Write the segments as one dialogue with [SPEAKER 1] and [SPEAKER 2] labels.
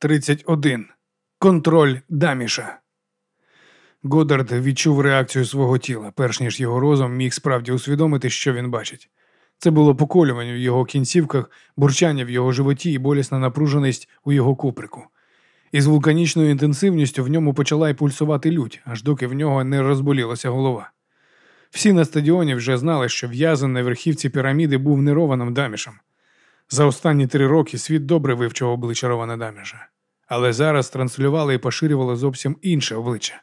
[SPEAKER 1] 31. Контроль Даміша. Годард відчув реакцію свого тіла, перш ніж його розум міг справді усвідомити, що він бачить. Це було поколювання в його кінцівках, бурчання в його животі і болісна напруженість у його куприку. Із вулканічною інтенсивністю в ньому почала й пульсувати лють, аж доки в нього не розболілася голова. Всі на стадіоні вже знали, що в'язан на верхівці піраміди був не Рованом Дамішем. За останні три роки світ добре вивчив обличчя Рована Даміша, але зараз транслювали і поширювали зовсім інше обличчя.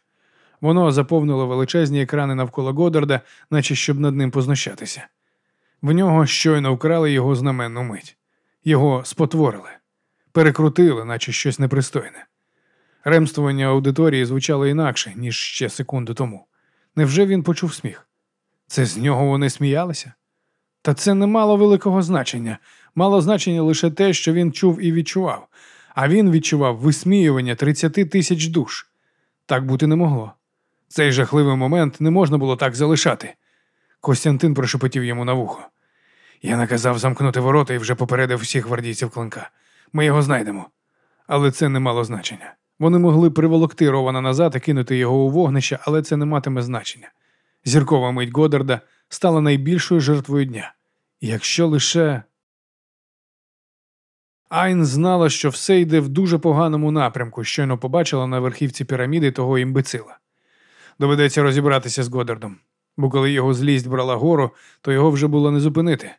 [SPEAKER 1] Воно заповнило величезні екрани навколо Годарда, наче щоб над ним познущатися. В нього щойно вкрали його знаменну мить, його спотворили, перекрутили, наче щось непристойне. Ремствування аудиторії звучало інакше, ніж ще секунду тому. Невже він почув сміх? Це з нього вони сміялися? Та це не мало великого значення, мало значення лише те, що він чув і відчував, а він відчував висміювання 30 тисяч душ. Так бути не могло. Цей жахливий момент не можна було так залишати. Костянтин прошепотів йому на вухо. Я наказав замкнути ворота і вже попередив всіх гвардійців клинка. Ми його знайдемо. Але це не мало значення. Вони могли приволокти Рована назад і кинути його у вогнище, але це не матиме значення. Зіркова мить Годарда стала найбільшою жертвою дня. Якщо лише. Айн знала, що все йде в дуже поганому напрямку, щойно побачила на верхівці піраміди того імбецила. Доведеться розібратися з Годардом, бо коли його злість брала гору, то його вже було не зупинити.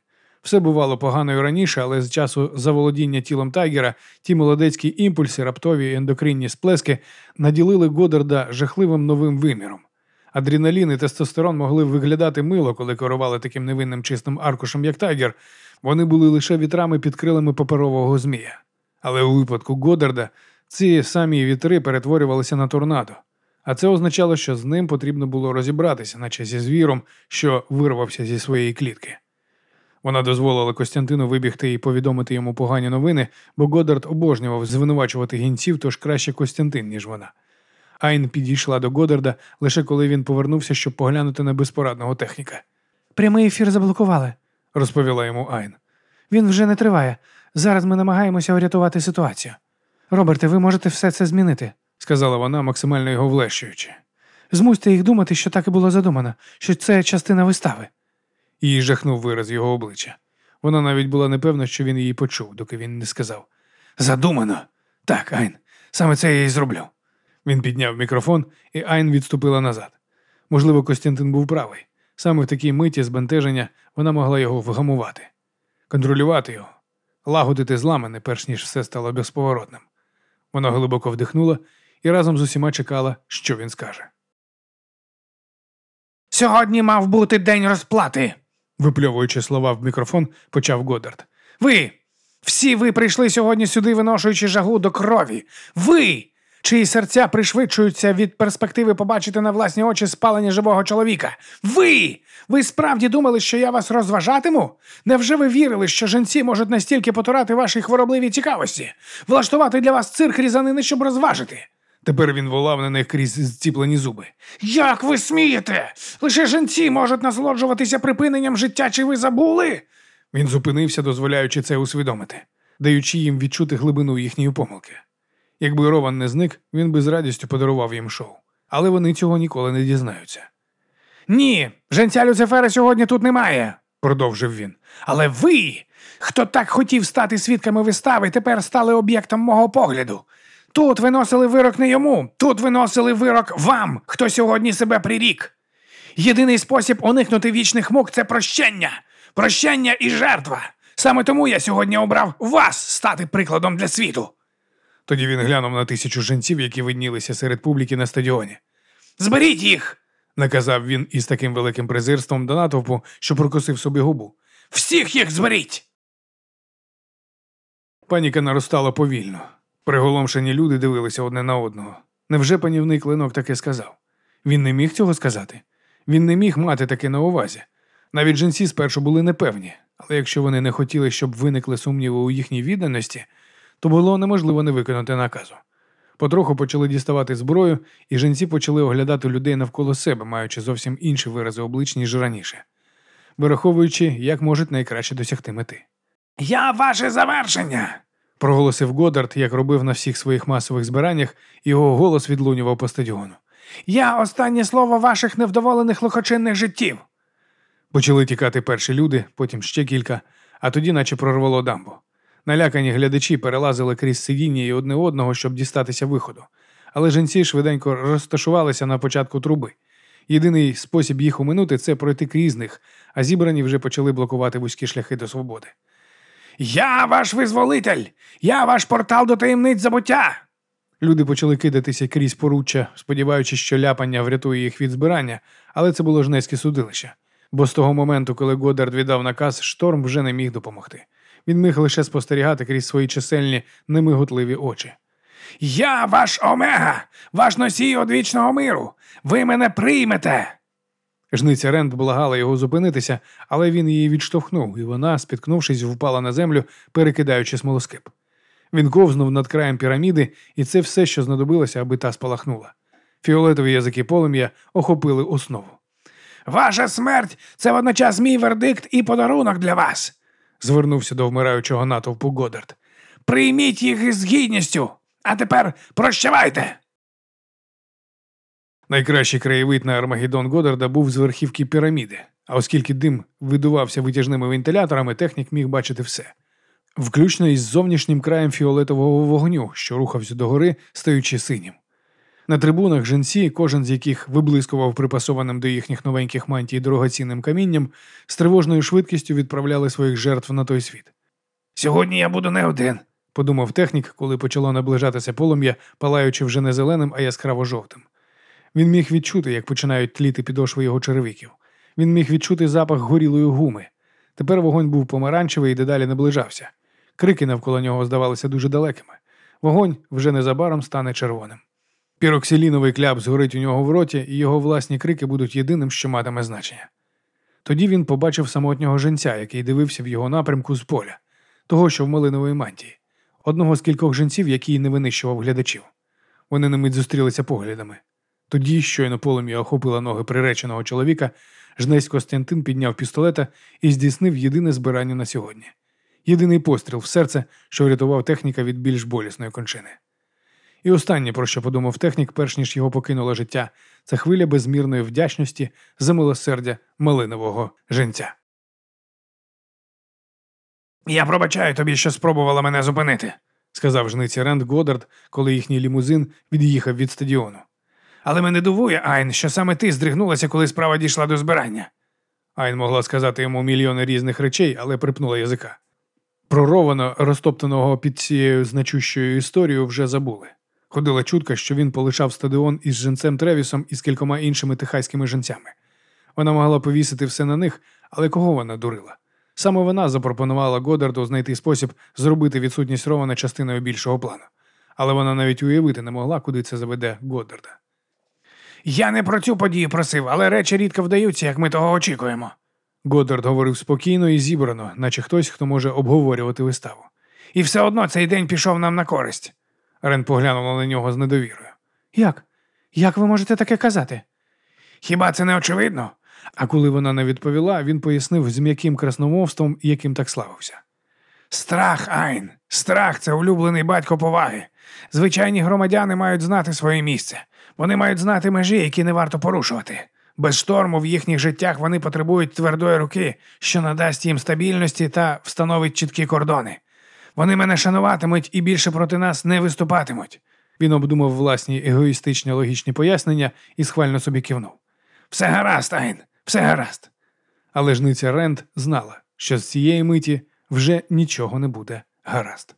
[SPEAKER 1] Все бувало погано і раніше, але з часу заволодіння тілом Тайгера ті молодецькі імпульси, раптові ендокринні сплески наділили Годарда жахливим новим виміром. Адреналін і тестостерон могли виглядати мило, коли керували таким невинним чистим аркушем, як Тайгер. Вони були лише вітрами під крилами паперового змія. Але у випадку Годарда ці самі вітри перетворювалися на торнадо. А це означало, що з ним потрібно було розібратися, наче зі звіром, що вирвався зі своєї клітки. Вона дозволила Костянтину вибігти і повідомити йому погані новини, бо Годард обожнював звинувачувати гінців, тож краще Костянтин, ніж вона. Айн підійшла до Годарда лише коли він повернувся, щоб поглянути на безпорадного техніка.
[SPEAKER 2] Прямий ефір заблокували,
[SPEAKER 1] розповіла йому Айн.
[SPEAKER 2] Він вже не триває. Зараз ми намагаємося врятувати ситуацію. Роберте, ви можете все це змінити,
[SPEAKER 1] сказала вона, максимально його влещуючи.
[SPEAKER 2] Змусьте їх думати, що так і було задумано, що це частина вистави.
[SPEAKER 1] Її жахнув вираз його обличчя. Вона навіть була непевна, що він її почув, доки він не сказав Задумано. Так, Айн, саме це я і зроблю. Він підняв мікрофон, і Айн відступила назад. Можливо, Костянтин був правий. Саме в такій миті збентеження вона могла його вгамувати, контролювати його, лагодити зламане, перш ніж все стало безповоротним. Вона глибоко вдихнула і разом з усіма чекала, що він скаже.
[SPEAKER 3] Сьогодні мав бути день розплати,
[SPEAKER 1] випльовуючи слова в мікрофон, почав Годард.
[SPEAKER 3] Ви, всі ви прийшли сьогодні сюди, виношуючи жагу до крові. Ви, чиї серця пришвидшуються від перспективи побачити на власні очі спалення живого чоловіка. Ви! Ви справді думали, що я вас розважатиму? Невже ви вірили, що жінці можуть настільки потурати вашій хворобливій цікавості, влаштувати для вас цирк різанини, щоб розважити?
[SPEAKER 1] Тепер він волав на них крізь зціплені зуби.
[SPEAKER 3] Як ви смієте? Лише жінці можуть насолоджуватися припиненням життя, чи ви забули?
[SPEAKER 1] Він зупинився, дозволяючи це усвідомити, даючи їм відчути глибину їхньої помилки. Якби Рован не зник, він би з радістю подарував їм шоу. Але вони цього ніколи не дізнаються.
[SPEAKER 3] Ні, женця Люцифера сьогодні тут немає,
[SPEAKER 1] продовжив він.
[SPEAKER 3] Але ви, хто так хотів стати свідками вистави, тепер стали об'єктом мого погляду. Тут виносили вирок не йому, тут виносили вирок вам, хто сьогодні себе прирік. Єдиний спосіб уникнути вічних мук це прощення, прощення і жертва. Саме тому я сьогодні обрав вас стати прикладом для світу.
[SPEAKER 1] Тоді він глянув на тисячу жінців, які виднілися серед публіки на стадіоні.
[SPEAKER 3] Зберіть їх,
[SPEAKER 1] наказав він із таким великим презирством до натовпу, що прокусив собі губу.
[SPEAKER 3] Всіх їх зберіть.
[SPEAKER 1] Паніка наростала повільно. Приголомшені люди дивилися одне на одного. Невже панівний клинок таке сказав? Він не міг цього сказати. Він не міг мати таке на увазі. Навіть жінці спершу були непевні, але якщо вони не хотіли, щоб виникли сумніви у їхній відданості, то було неможливо не виконати наказу. Потроху почали діставати зброю, і жінці почали оглядати людей навколо себе, маючи зовсім інші вирази облич, ніж раніше, вираховуючи, як можуть найкраще досягти мети.
[SPEAKER 3] Я ваше завершення
[SPEAKER 1] проголосив Годард, як робив на всіх своїх масових збираннях, і його голос відлунював по стадіону.
[SPEAKER 3] Я останнє слово ваших невдоволених лохочинних життів.
[SPEAKER 1] Почали тікати перші люди, потім ще кілька, а тоді, наче прорвало дамбу. Налякані глядачі перелазили крізь сидіння і одне одного, щоб дістатися виходу. Але жінці швиденько розташувалися на початку труби. Єдиний спосіб їх уминути це пройти крізь них, а зібрані вже почали блокувати вузькі шляхи до свободи.
[SPEAKER 3] Я ваш визволитель! Я ваш портал до таємниць забуття!
[SPEAKER 1] Люди почали кидатися крізь поруччя, сподіваючись, що ляпання врятує їх від збирання, але це було жнецьке судилище. Бо з того моменту, коли Годард віддав наказ, шторм вже не міг допомогти. Він міг лише спостерігати крізь свої чисельні, немиготливі очі.
[SPEAKER 3] Я ваш Омега, ваш носій одвічного миру. Ви мене приймете.
[SPEAKER 1] Жниця Ренд благала його зупинитися, але він її відштовхнув, і вона, спіткнувшись, впала на землю, перекидаючи смолоскип. Він ковзнув над краєм піраміди, і це все, що знадобилося, аби та спалахнула. Фіолетові язики полум'я охопили основу.
[SPEAKER 3] Ваша смерть це водночас мій вердикт і подарунок для вас.
[SPEAKER 1] Звернувся до вмираючого натовпу Годард.
[SPEAKER 3] Прийміть їх із гідністю. А тепер прощавайте.
[SPEAKER 1] Найкращий краєвид на Армагеддон Годарда був з верхівки піраміди, а оскільки дим видувався витяжними вентиляторами, технік міг бачити все. Включно із зовнішнім краєм фіолетового вогню, що рухався догори, стаючи синім. На трибунах жінці, кожен з яких виблискував припасованим до їхніх новеньких мантій дорогоцінним камінням, з тривожною швидкістю відправляли своїх жертв на той світ.
[SPEAKER 3] Сьогодні я буду не один.
[SPEAKER 1] Подумав технік, коли почало наближатися полум'я, палаючи вже не зеленим, а яскраво жовтим. Він міг відчути, як починають тліти підошви його черевиків. Він міг відчути запах горілої гуми. Тепер вогонь був помаранчевий і дедалі наближався. Крики навколо нього здавалися дуже далекими. Вогонь вже незабаром стане червоним. Піроксиліновий кляп згорить у нього в роті, і його власні крики будуть єдиним, що матиме значення. Тоді він побачив самотнього женця, який дивився в його напрямку з поля, того, що в малиновій мантії, одного з кількох женців, який не винищував глядачів. Вони на мить зустрілися поглядами. Тоді, щойно полум'я охопила ноги приреченого чоловіка, жнець Костянтин підняв пістолета і здійснив єдине збирання на сьогодні. Єдиний постріл в серце, що врятував техніка від більш болісної кончини. І останнє, про що подумав технік, перш ніж його покинуло життя, це хвиля безмірної вдячності за милосердя малинового женця.
[SPEAKER 3] Я пробачаю тобі, що спробувала мене зупинити,
[SPEAKER 1] сказав жниці Ренд Годард, коли їхній лімузин від'їхав від стадіону.
[SPEAKER 3] Але мене дивує, Айн, що саме ти здригнулася, коли справа дійшла до збирання.
[SPEAKER 1] Айн могла сказати йому мільйони різних речей, але припнула язика. Проровано, розтоптаного під цією значущою історією, вже забули. Ходила чутка, що він полишав стадіон із женцем Тревісом і з кількома іншими техаськими женцями. Вона могла повісити все на них, але кого вона дурила? Саме вона запропонувала Годарду знайти спосіб зробити відсутність Рована частиною більшого плану. Але вона навіть уявити не могла, куди це заведе Годарда.
[SPEAKER 3] Я не про цю подію просив, але речі рідко вдаються, як ми того очікуємо.
[SPEAKER 1] Годард говорив спокійно і зібрано, наче хтось, хто може обговорювати виставу.
[SPEAKER 3] І все одно цей день пішов нам на користь.
[SPEAKER 1] Рен поглянула на нього з недовірою.
[SPEAKER 2] Як? Як ви можете таке казати?
[SPEAKER 3] Хіба це не очевидно?
[SPEAKER 1] А коли вона не відповіла, він пояснив з м'яким красномовством, яким так славився.
[SPEAKER 3] Страх, Айн, страх це улюблений батько поваги. Звичайні громадяни мають знати своє місце. Вони мають знати межі, які не варто порушувати. Без шторму в їхніх життях вони потребують твердої руки, що надасть їм стабільності та встановить чіткі кордони. Вони мене шануватимуть і більше проти нас не виступатимуть.
[SPEAKER 1] Він обдумав власні егоїстичні логічні пояснення і схвально собі кивнув.
[SPEAKER 3] Все гаразд, Айн, все гаразд.
[SPEAKER 1] Але жниця Ренд знала, що з цієї миті вже нічого не буде гаразд.